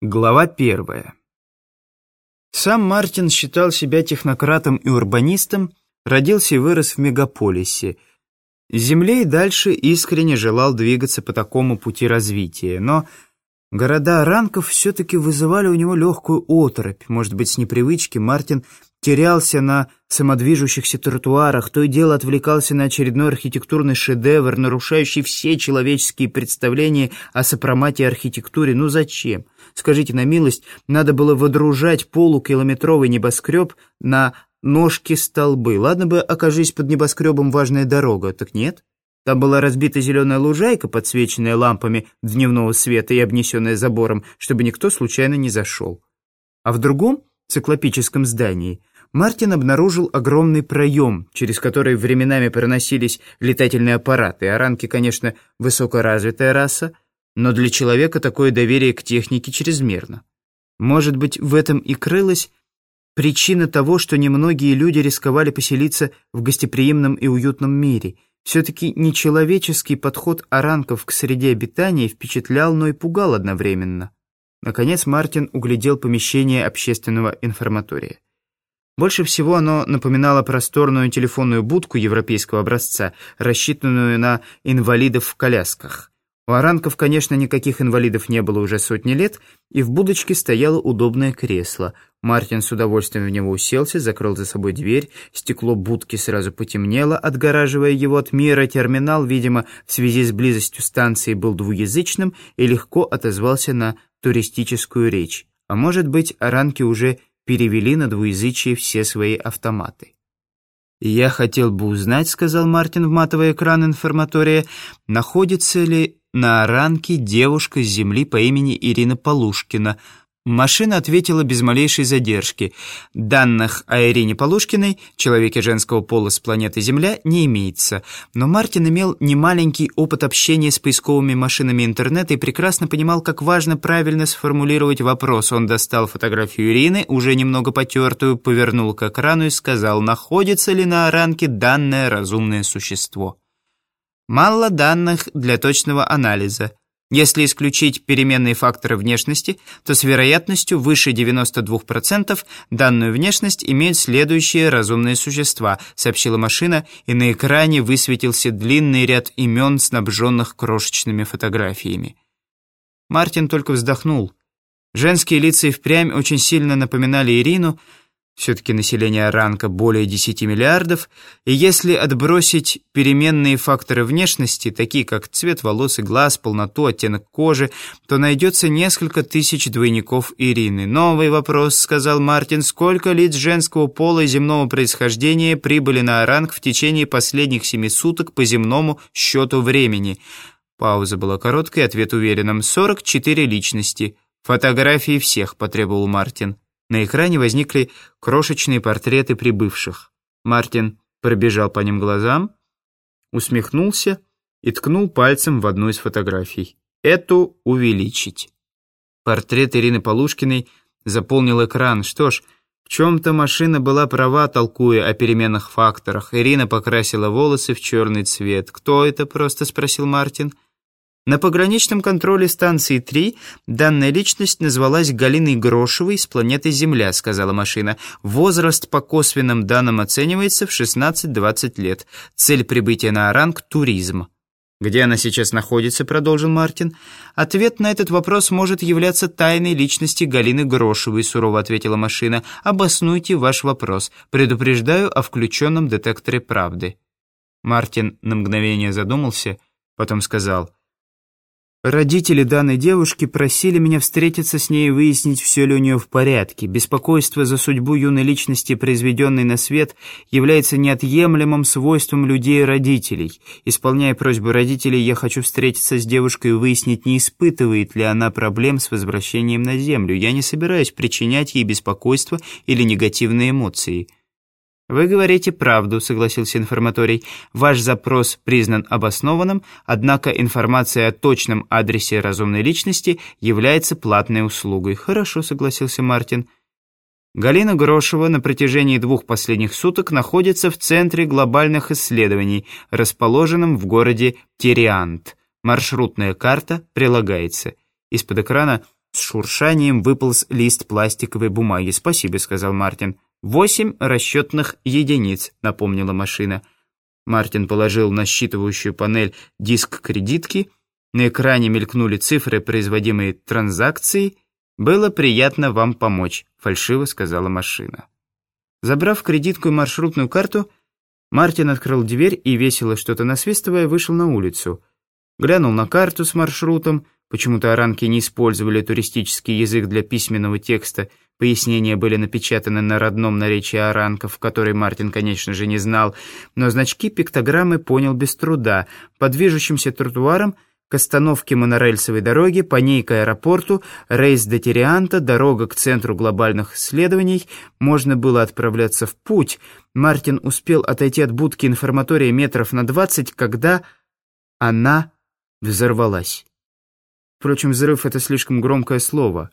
Глава первая. Сам Мартин считал себя технократом и урбанистом, родился и вырос в мегаполисе. Земле и дальше искренне желал двигаться по такому пути развития, но города ранков все-таки вызывали у него легкую оторопь. Может быть, с непривычки Мартин терялся на самодвижущихся тротуарах, то и дело отвлекался на очередной архитектурный шедевр, нарушающий все человеческие представления о сопромате архитектуре. Ну зачем? Скажите на милость, надо было водружать полукилометровый небоскреб на ножки столбы. Ладно бы, окажись под небоскребом важная дорога, так нет? Там была разбита зеленая лужайка, подсвеченная лампами дневного света и обнесенная забором, чтобы никто случайно не зашел. А в другом циклопическом здании Мартин обнаружил огромный проем, через который временами проносились летательные аппараты. Аранки, конечно, высокоразвитая раса, но для человека такое доверие к технике чрезмерно. Может быть, в этом и крылась причина того, что немногие люди рисковали поселиться в гостеприимном и уютном мире. Все-таки нечеловеческий подход аранков к среде обитания впечатлял, но и пугал одновременно. Наконец Мартин углядел помещение общественного информатория. Больше всего оно напоминало просторную телефонную будку европейского образца, рассчитанную на инвалидов в колясках. У оранков, конечно, никаких инвалидов не было уже сотни лет, и в будочке стояло удобное кресло. Мартин с удовольствием в него уселся, закрыл за собой дверь, стекло будки сразу потемнело, отгораживая его от мира. Терминал, видимо, в связи с близостью станции был двуязычным и легко отозвался на туристическую речь. А может быть, оранки уже перевели на двуязычие все свои автоматы. «Я хотел бы узнать», — сказал Мартин, вматывая экран информатория, «находится ли на оранке девушка с земли по имени Ирина Полушкина, Машина ответила без малейшей задержки. Данных о Ирине Полушкиной, человеке женского пола с планеты Земля, не имеется. Но Мартин имел немаленький опыт общения с поисковыми машинами интернета и прекрасно понимал, как важно правильно сформулировать вопрос. Он достал фотографию Ирины, уже немного потертую, повернул к экрану и сказал, находится ли на оранке данное разумное существо. Мало данных для точного анализа. Если исключить переменные факторы внешности, то с вероятностью выше 92% данную внешность имеют следующие разумные существа, сообщила машина, и на экране высветился длинный ряд имен, снабженных крошечными фотографиями. Мартин только вздохнул. Женские лица и впрямь очень сильно напоминали Ирину, все-таки население Ранка более 10 миллиардов, и если отбросить переменные факторы внешности, такие как цвет волос и глаз, полноту, оттенок кожи, то найдется несколько тысяч двойников Ирины. «Новый вопрос», — сказал Мартин, — «сколько лиц женского пола и земного происхождения прибыли на Аранг в течение последних семи суток по земному счету времени?» Пауза была короткой, ответ уверенным. «44 личности». «Фотографии всех», — потребовал Мартин. На экране возникли крошечные портреты прибывших. Мартин пробежал по ним глазам, усмехнулся и ткнул пальцем в одну из фотографий. «Эту увеличить». Портрет Ирины Полушкиной заполнил экран. Что ж, в чем-то машина была права, толкуя о переменных факторах. Ирина покрасила волосы в черный цвет. «Кто это?» — просто спросил Мартин. На пограничном контроле станции 3 данная личность назвалась Галиной Грошевой с планеты Земля, сказала машина. Возраст по косвенным данным оценивается в 16-20 лет. Цель прибытия на Оранг – туризм. «Где она сейчас находится?» – продолжил Мартин. «Ответ на этот вопрос может являться тайной личности Галины Грошевой», – сурово ответила машина. «Обоснуйте ваш вопрос. Предупреждаю о включенном детекторе правды». Мартин на мгновение задумался, потом сказал – Родители данной девушки просили меня встретиться с ней и выяснить, все ли у нее в порядке. Беспокойство за судьбу юной личности, произведенной на свет, является неотъемлемым свойством людей и родителей. Исполняя просьбу родителей, я хочу встретиться с девушкой и выяснить, не испытывает ли она проблем с возвращением на Землю. Я не собираюсь причинять ей беспокойство или негативные эмоции. «Вы говорите правду», — согласился информаторий. «Ваш запрос признан обоснованным, однако информация о точном адресе разумной личности является платной услугой». «Хорошо», — согласился Мартин. Галина Грошева на протяжении двух последних суток находится в Центре глобальных исследований, расположенном в городе Тириант. Маршрутная карта прилагается. Из-под экрана С шуршанием выполз лист пластиковой бумаги. «Спасибо», — сказал Мартин. «Восемь расчетных единиц», — напомнила машина. Мартин положил на считывающую панель диск кредитки. На экране мелькнули цифры производимые транзакции. «Было приятно вам помочь», — фальшиво сказала машина. Забрав кредитку и маршрутную карту, Мартин открыл дверь и, весело что-то насвистывая, вышел на улицу. Глянул на карту с маршрутом, почему-то оранки не использовали туристический язык для письменного текста, пояснения были напечатаны на родном наречии оранков, который Мартин, конечно же, не знал, но значки пиктограммы понял без труда. По движущимся тротуарам – к остановке монорельсовой дороги, по ней к аэропорту, рейс до Тирианта, дорога к центру глобальных исследований. Можно было отправляться в путь. Мартин успел отойти от будки информатория метров на двадцать, когда она взорвалась. Впрочем, взрыв — это слишком громкое слово.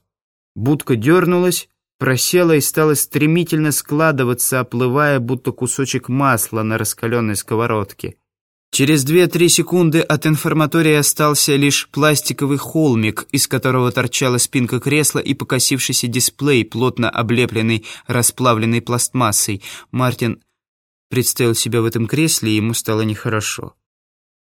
Будка дернулась, просела и стала стремительно складываться, оплывая, будто кусочек масла на раскаленной сковородке. Через 2-3 секунды от информатории остался лишь пластиковый холмик, из которого торчала спинка кресла и покосившийся дисплей, плотно облепленный расплавленной пластмассой. Мартин представил себя в этом кресле, и ему стало нехорошо.